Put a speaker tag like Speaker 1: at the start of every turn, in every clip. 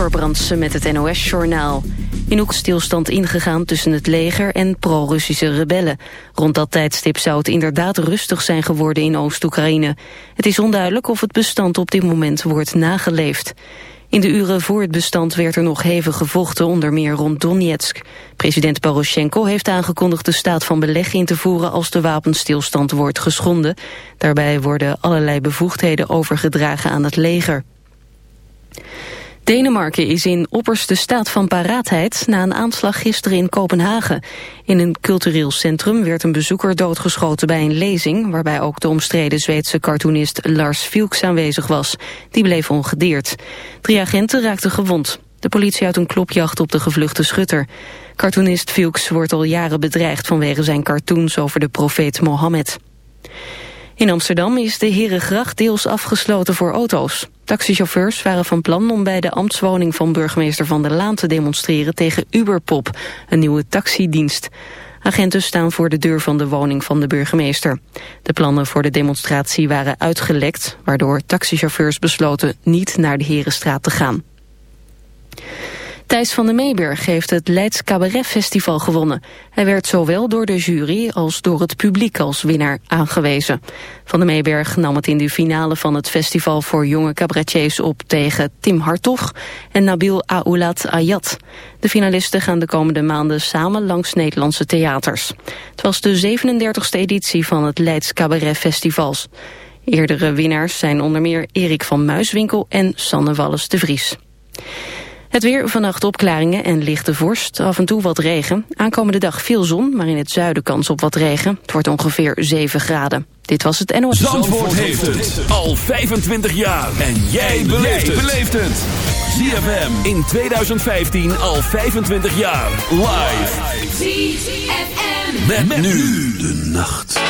Speaker 1: Ember Brandsen met het NOS-journaal. In stilstand ingegaan tussen het leger en pro-Russische rebellen. Rond dat tijdstip zou het inderdaad rustig zijn geworden in Oost-Oekraïne. Het is onduidelijk of het bestand op dit moment wordt nageleefd. In de uren voor het bestand werd er nog hevig gevochten, onder meer rond Donetsk. President Poroshenko heeft aangekondigd de staat van beleg in te voeren als de wapenstilstand wordt geschonden. Daarbij worden allerlei bevoegdheden overgedragen aan het leger. Denemarken is in opperste staat van paraatheid na een aanslag gisteren in Kopenhagen. In een cultureel centrum werd een bezoeker doodgeschoten bij een lezing... waarbij ook de omstreden Zweedse cartoonist Lars Vilks aanwezig was. Die bleef ongedeerd. Drie agenten raakten gewond. De politie uit een klopjacht op de gevluchte schutter. Cartoonist Vilks wordt al jaren bedreigd vanwege zijn cartoons over de profeet Mohammed. In Amsterdam is de Herengracht deels afgesloten voor auto's. Taxichauffeurs waren van plan om bij de ambtswoning van burgemeester Van der Laan te demonstreren tegen Uberpop, een nieuwe taxidienst. Agenten staan voor de deur van de woning van de burgemeester. De plannen voor de demonstratie waren uitgelekt, waardoor taxichauffeurs besloten niet naar de Herenstraat te gaan. Thijs van der Meeberg heeft het Leids Cabaret Festival gewonnen. Hij werd zowel door de jury als door het publiek als winnaar aangewezen. Van der Meeberg nam het in de finale van het festival voor jonge cabaretiers op tegen Tim Hartog en Nabil Aoulat Ayat. De finalisten gaan de komende maanden samen langs Nederlandse theaters. Het was de 37e editie van het Leids Cabaret Festivals. Eerdere winnaars zijn onder meer Erik van Muiswinkel en Sanne Wallis de Vries. Het weer vannacht opklaringen en lichte vorst, af en toe wat regen. Aankomende dag veel zon, maar in het zuiden kans op wat regen. Het wordt ongeveer 7 graden. Dit was het NOS.
Speaker 2: Zandvoort, Zandvoort heeft het al 25 jaar. En jij beleeft het. ZFM in 2015 al 25 jaar. Live. ZFM. Met, met nu de nacht.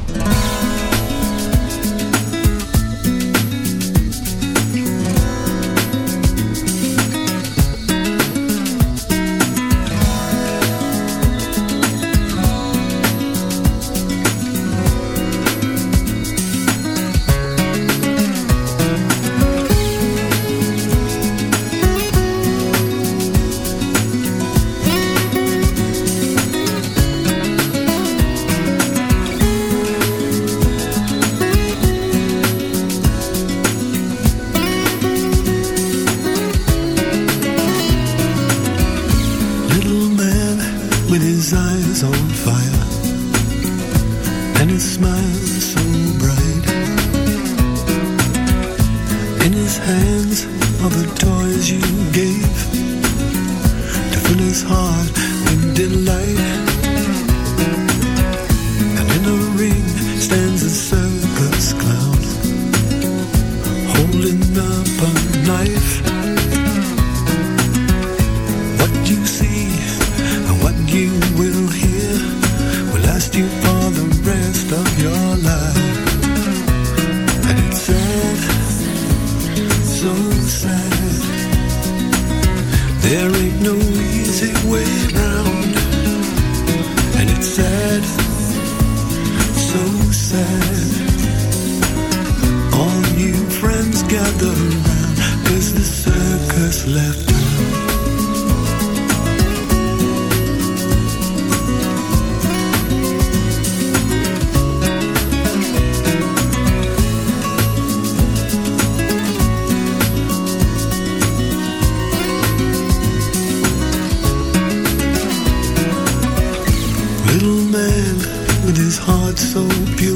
Speaker 3: so
Speaker 2: beautiful.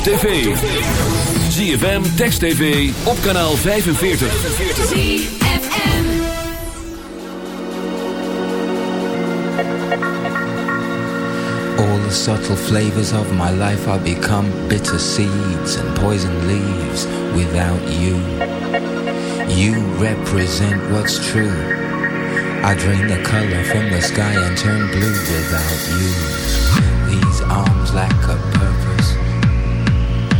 Speaker 2: op tv. ZFM, Text TV, op kanaal 45.
Speaker 4: ZFM.
Speaker 5: All the subtle flavors of my life are become bitter seeds and poison leaves without you. You represent what's true. I drain the color from the sky and turn blue without you. These arms lack a purpose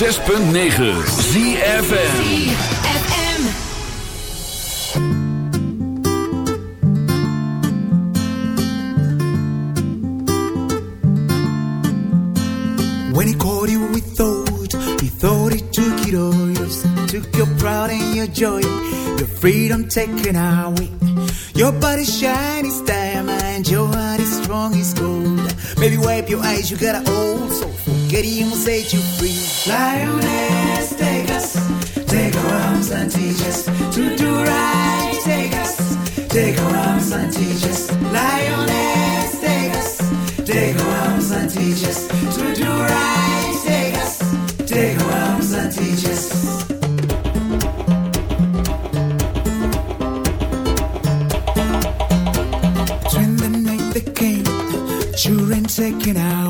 Speaker 2: 106.9 ZFM.
Speaker 4: ZFM.
Speaker 6: When he called you, we thought, he thought he took it all. You took your pride and your joy, your freedom taken away. Your body's shiny as diamond, your heart is strong as gold. Baby, wipe your eyes, you got an old soul. Will set you free. Lioness, take us, take our arms and teach us to do right. Take us, take our arms and teach us. Lioness, take us, take our arms and teach us to do right. Take us, take our arms and teach us. When the night they came, children taken are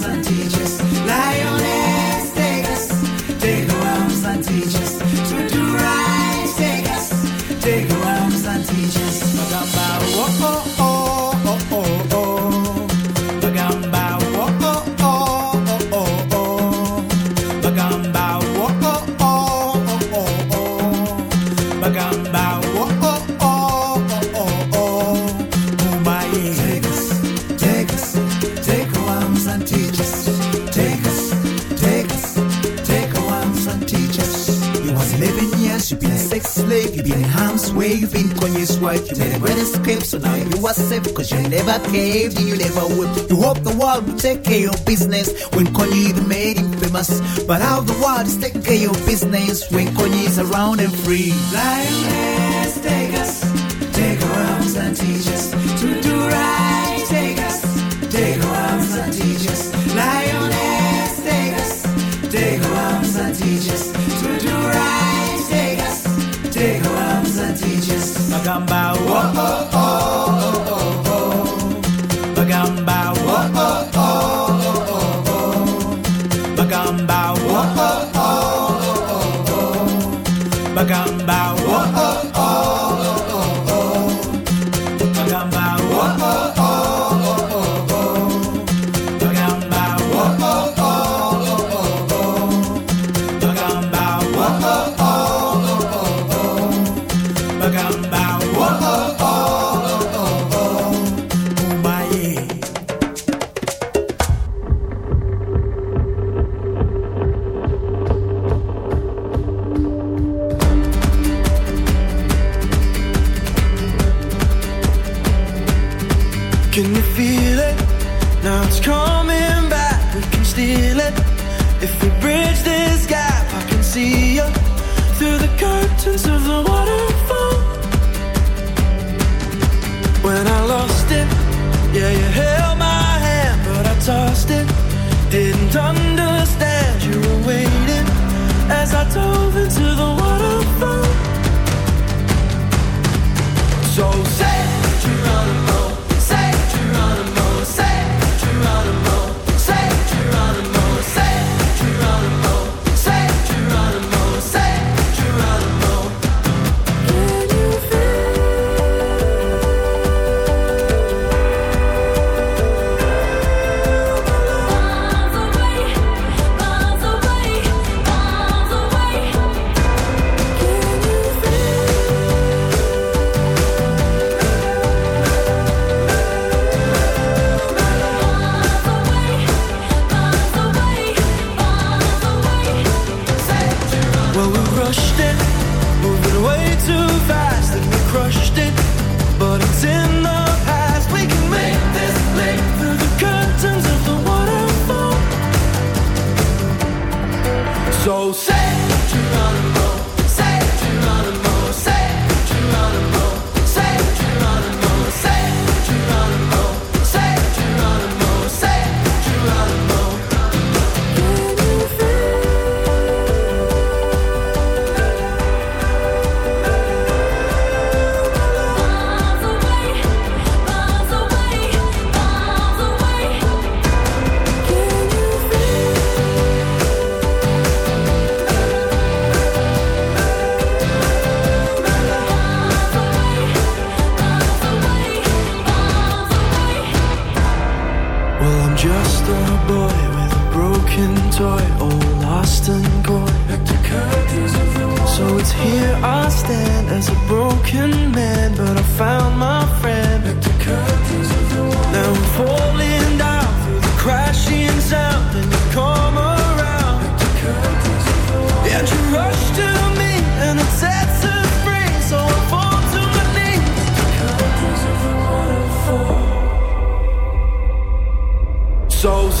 Speaker 6: slave, you've been in harm's way, you've been Kanye's wife, you made a great so now you are safe, cause you never caved and you never would. You hope the world will take care of business when Kanye even made famous. But how the world is taking of business when Kanye is around and free. Lioness, take us, take our arms and teach
Speaker 3: Here I stand as a broken man, but I found my friend. Now I'm falling down through the crashing sound, and you come around. And you rush to me, and it sets us free. So I fall to my knees. So say Geronimo,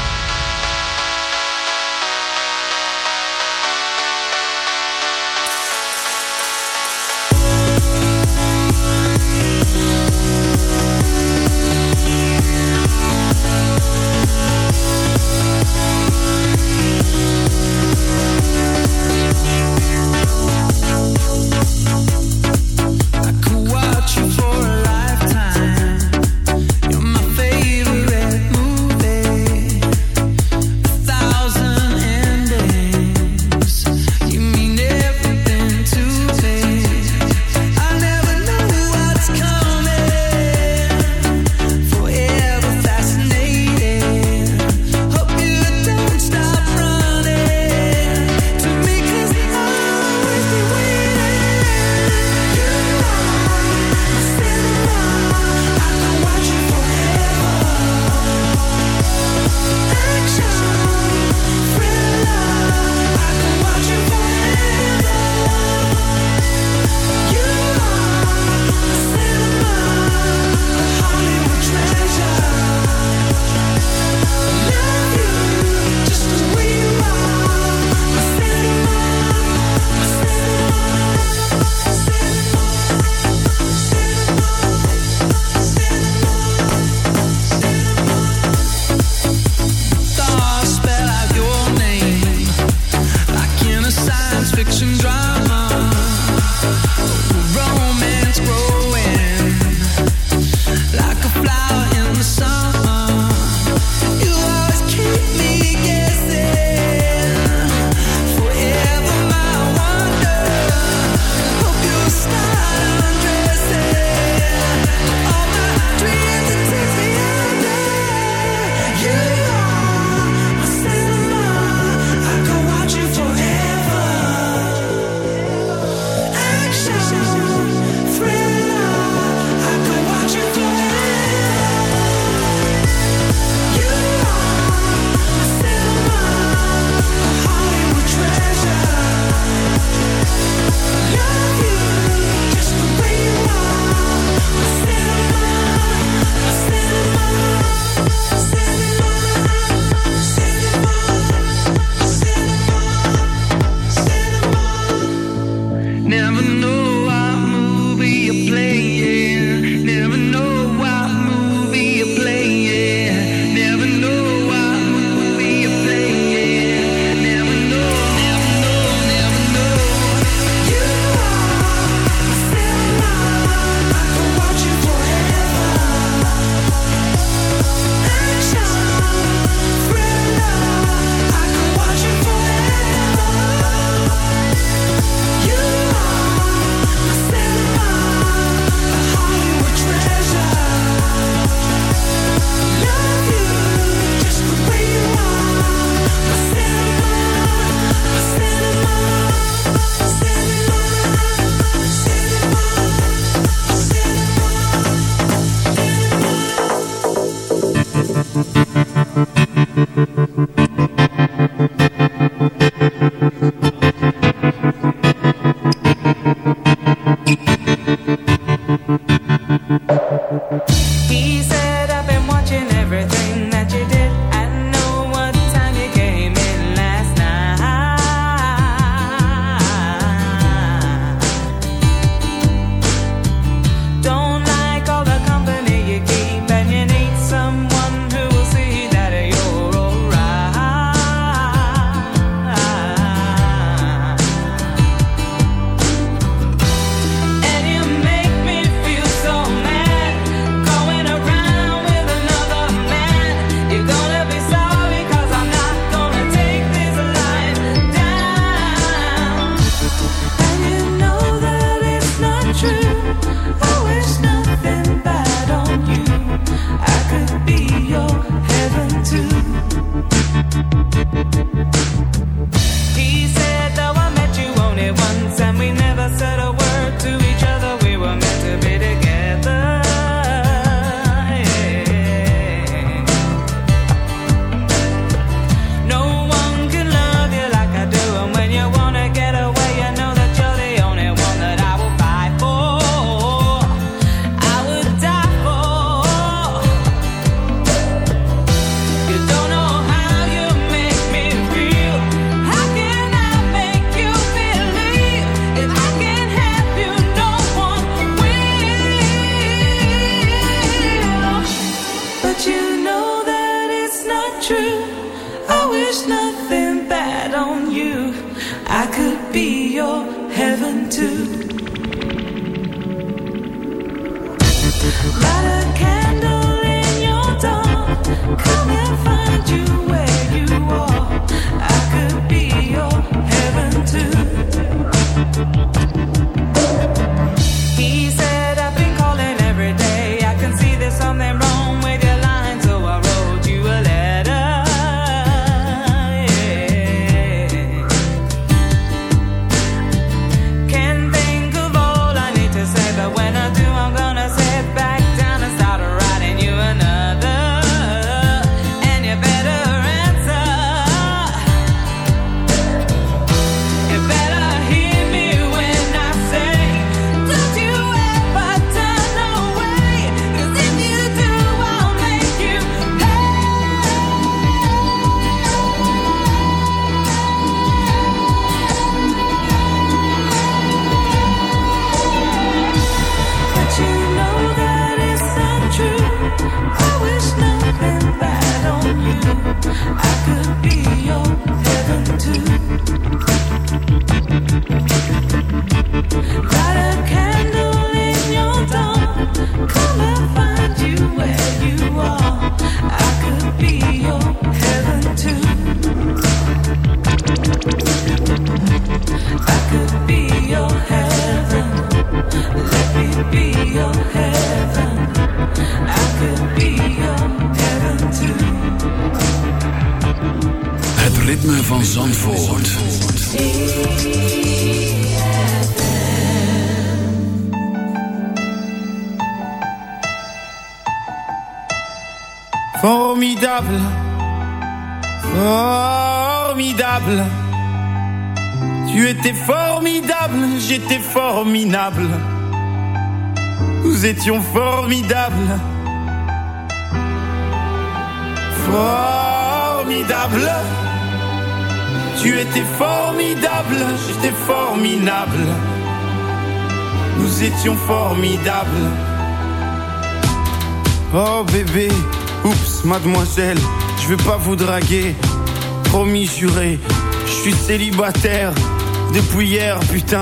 Speaker 7: Nous étions formidables. Formidable. Tu étais formidable, j'étais formidable. Nous étions formidables. Oh bébé, oups, mademoiselle, je veux pas vous draguer. Promis, juré, je suis célibataire depuis hier, putain.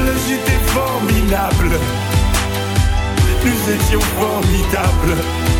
Speaker 7: Formidable, j'étais formidable. Nous étions formidables.